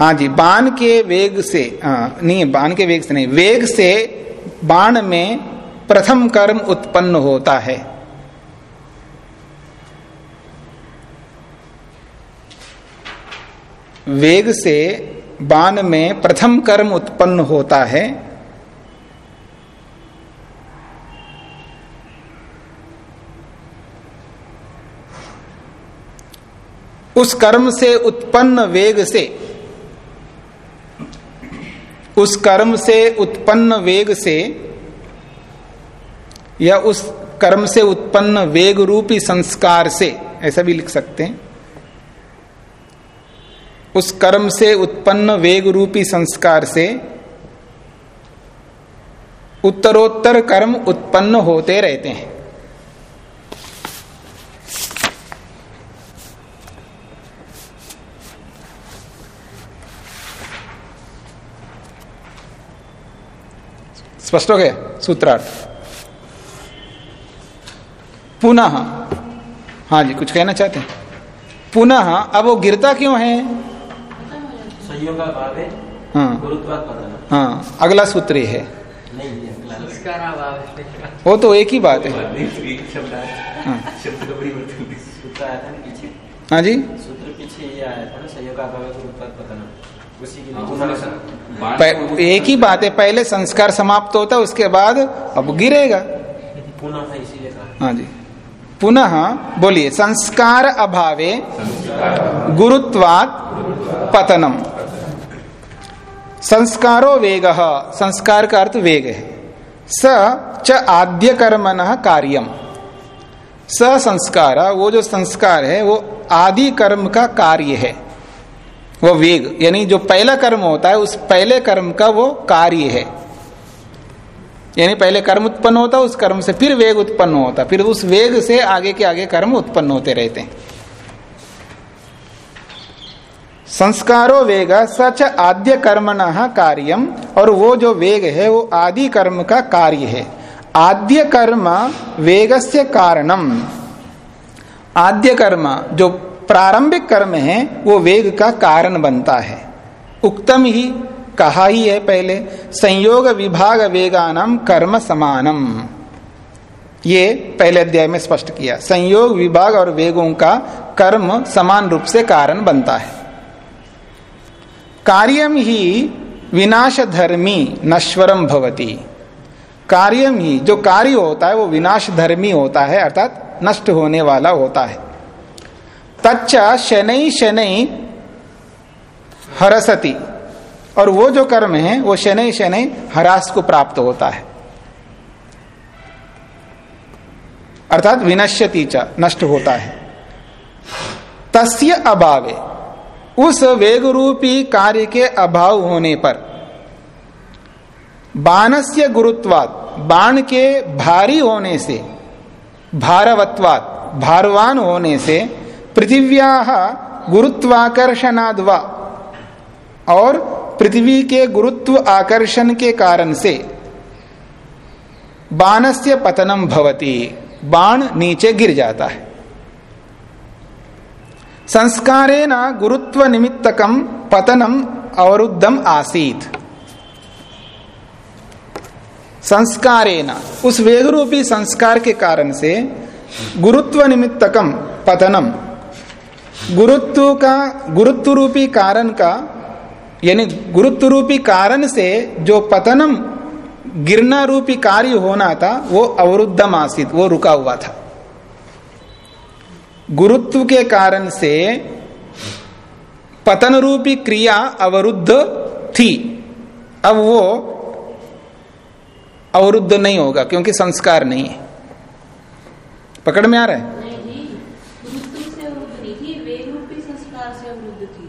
हाँ जी बाण के वेग से हाँ, नहीं बाण के वेग से नहीं वेग से बाण में प्रथम कर्म उत्पन्न होता है। वेग से बाण में प्रथम कर्म उत्पन्न होता है। उस कर्म से उत्पन्न वेग से उस कर्म से उत्पन्न वेग से या उस कर्म से उत्पन्न वेग रूपी संस्कार से, ऐसा भी लिख सकते हैं। उस कर्म से उत्पन्न वेग रूपी संस्कार से उत्तरोत्तर कर्म उत्पन्न होते रहते हैं। स्पष्ट हो गया सूत्रार्थ। पुनः। हाँ जी कुछ कहना चाहते हैं? पुनः अब वो गिरता क्यों है? संयोग का भाव है। हाँ। हाँ अगला सूत्र ये है। है वो तो एक ही बात है। हाँ, हाँ। जी। सूत्र पीछे ये आया था ना है उसी के हाँ, लिए एक ही बात है पहले संस्कार समाप्त होता है उसके बाद अब गिरेगा। पुनः है हाँ जी। पुनः बोलिए संस्कार अभावे गुरुत्वात पतनम। संस्कारो वेग संस्कार का अर्थ वेग है। स च आद्य कर्मन कार्यम। स संस्कार वो जो संस्कार है वो आदि कर्म का कार्य है। वो वेग, यानी जो पहला कर्म होता है, उस पहले कर्म का वो कार्य है। यानी पहले कर्म उत्पन्न होता, उस कर्म से फिर वेग उत्पन्न होता, फिर उस वेग से आगे के आगे कर्म उत्पन्न होते रहते हैं। संस्कारो वेग, सच आद्य कर्मण कार्यम और वो जो वेग है, वो आदि कर्म का कार्य है। आद्य कर्म वेगस्य कारणम आद्य कर्म, जो प्रारंभिक कर्म है, वो वेग का कारण बनता है। उक्तम ही कहा ही है पहले, संयोग विभाग वेगानम कर्म समानम। ये पहले अध्याय में स्पष्ट किया। संयोग विभाग और वेगों का कर्म समान रूप से कारण बनता है। कार्यम ही विनाश धर्मी नश्वरम भवती। कार्यम ही, जो कार्य होता है, वो विनाश धर्मी होता है, अर्थात नष्ट होने वाला होता है। तच्च शनै शनै हरसती। और वो जो कर्म है, वो शनै शनै हरास को प्राप्त होता है। अर्थात विनश्यति च, नष्ट होता है। तस्य अभावे, उस वेग रूपी कार्य के अभाव होने पर, बाणस्य गुरुत्वाद बाण के भारी होने से भारवत्वाद भारवान होने से पृथिव्या गुरुत्वाकर्षणाद्वा और पृथ्वी के गुरुत्व आकर्षण के कारण से बाणस्य पतनम भवती। बाण नीचे गिर जाता है। संस्कारेण गुरुत्व निमित्तकम पतनम अवरुद्धम आसीत। संस्कारेण, उस वेग रूपी संस्कार के कारण से गुरुत्व निमित्तकम पतनम गुरुत्व का गुरुत्व रूपी कारण का, यानी गुरुत्व रूपी कारण से जो पतनम गिरना रूपी कार्य होना था, वो अवरुद्धम आसित, वो रुका हुआ था। गुरुत्व के कारण से पतन रूपी क्रिया अवरुद्ध थी। अब वो अवरुद्ध नहीं होगा, क्योंकि संस्कार नहीं है। पकड़ में आ रहा है नहीं जी गुरुत्व से अवरुद्ध नहीं थी वेग रूपी संस्कार से अवरुद्ध थी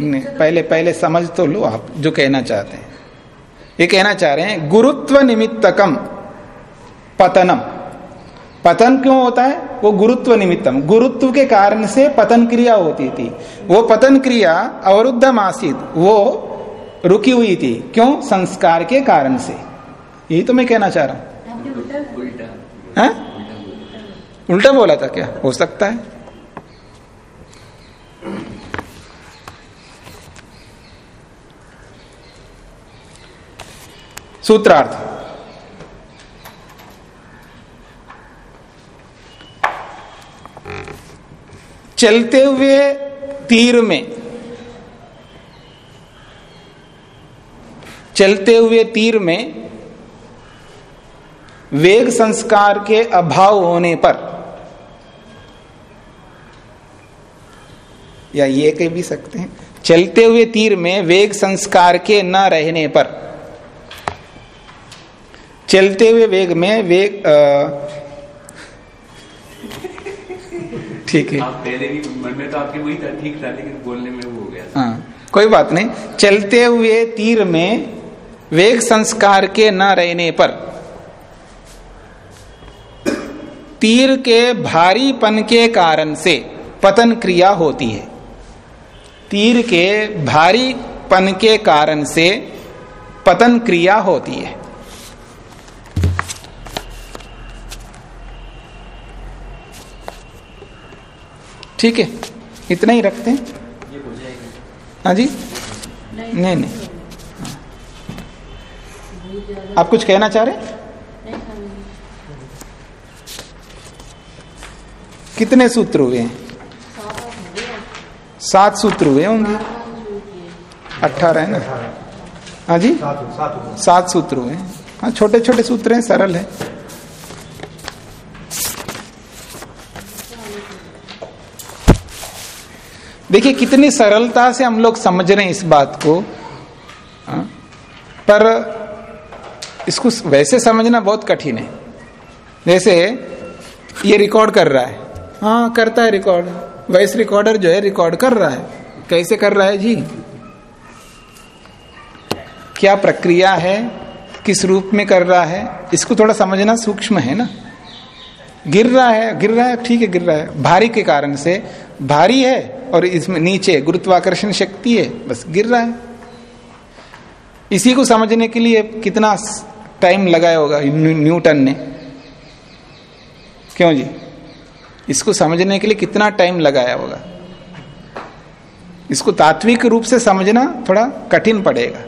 नहीं, पहले पहले समझ तो लो आप जो कहना चाहते हैं। ये कहना चाह रहे हैं, गुरुत्व निमित्तकम, पतनम। पतन क्यों होता है? वो गुरुत्व निमित्तम। गुरुत्व के कारण से पतन क्रिया होती थी। वो पतन क्रिया अवरुद्ध मासित वो रुकी हुई थी। क्यों? संस्कार के कारण से। यही तो मैं कहना चाह रहा हूँ। है? उल्टा बोला था क्या? हो सकता है। सूत्रार्थ। चलते हुए तीर में, चलते हुए तीर में वेग संस्कार के अभाव होने पर, या ये कह भी सकते हैं, चलते हुए तीर में वेग संस्कार के न रहने पर चलते हुए वेग में वेग ठीक है। आप पहले भी मन में तो आपके वही था ठीक था लेकिन बोलने में वो हो गया था। हाँ कोई बात नहीं। चलते हुए तीर में वेग संस्कार के न रहने पर तीर के भारीपन के कारण से पतन क्रिया होती है। तीर के भारीपन के कारण से पतन क्रिया होती है। ठीक है इतना ही रखते हैं। ये हो जाएगा। हाँ जी? नहीं। नहीं नहीं। आप कुछ कहना चाह रहे हैं? कितने सूत्र हुए हैं? सात सूत्र हुए होंगे। अट्ठारह है ना? हाँ जी? सात सूत्र हुए हैं। हाँ छोटे छोटे सूत्र हैं सरल है। देखिए, कितनी सरलता से हम लोग समझ रहे हैं इस बात को हाँ? पर इसको वैसे समझना बहुत कठिन है। जैसे, ये रिकॉर्ड कर रहा है। हाँ करता है रिकॉर्ड वॉइस रिकॉर्डर जो है रिकॉर्ड कर रहा है। कैसे कर रहा है? जी। क्या प्रक्रिया है? किस रूप में कर रहा है? इसको थोड़ा समझना सूक्ष्म है ना? गिर रहा है, गिर रहा है, ठीक है, गिर रहा है। भारी के कारण से। भारी है और इसमें नीचे गुरुत्वाकर्षण शक्ति है, बस गिर रहा है। इसी को समझने के लिए कितना टाइम लगाया होगा न्यूटन ने। क्यों जी? इसको समझने के लिए कितना टाइम लगाया होगा? इसको तात्विक रूप से समझना थोड़ा कठिन पड़ेगा।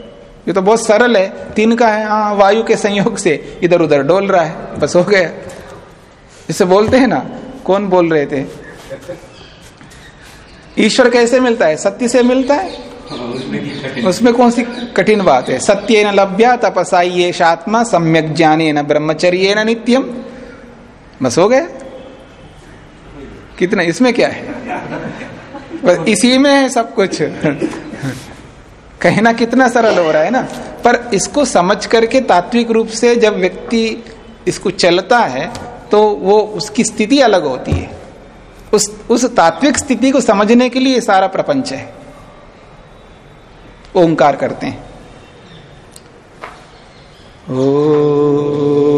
ये तो बहुत सरल है। तीन का है हाँ वायु के संयोग से इधर उधर डोल रहा है, बस हो गया। इसे बोलते हैं ना, कौन बोल रहे थे? ईश्वर कैसे मिलता है? सत्य से मिलता है? उसमें कौन सी कठिन बात है? सत्य न लभ्या तपसा ये आत्मा, सम्यक ज्ञाने न ब्रह्मचर्य नित्यम बस हो गया? कितना, इसमें क्या है? बस इसी में है सब कुछ। कहना कितना सरल हो रहा है ना? पर इसको समझ करके तात्विक रूप से जब व्यक्ति इसको चलता है तो वो उसकी स्थिति अलग होती है। उस उस तात्विक स्थिति को समझने के लिए सारा प्रपंच है। ओंकार करते हैं। ओ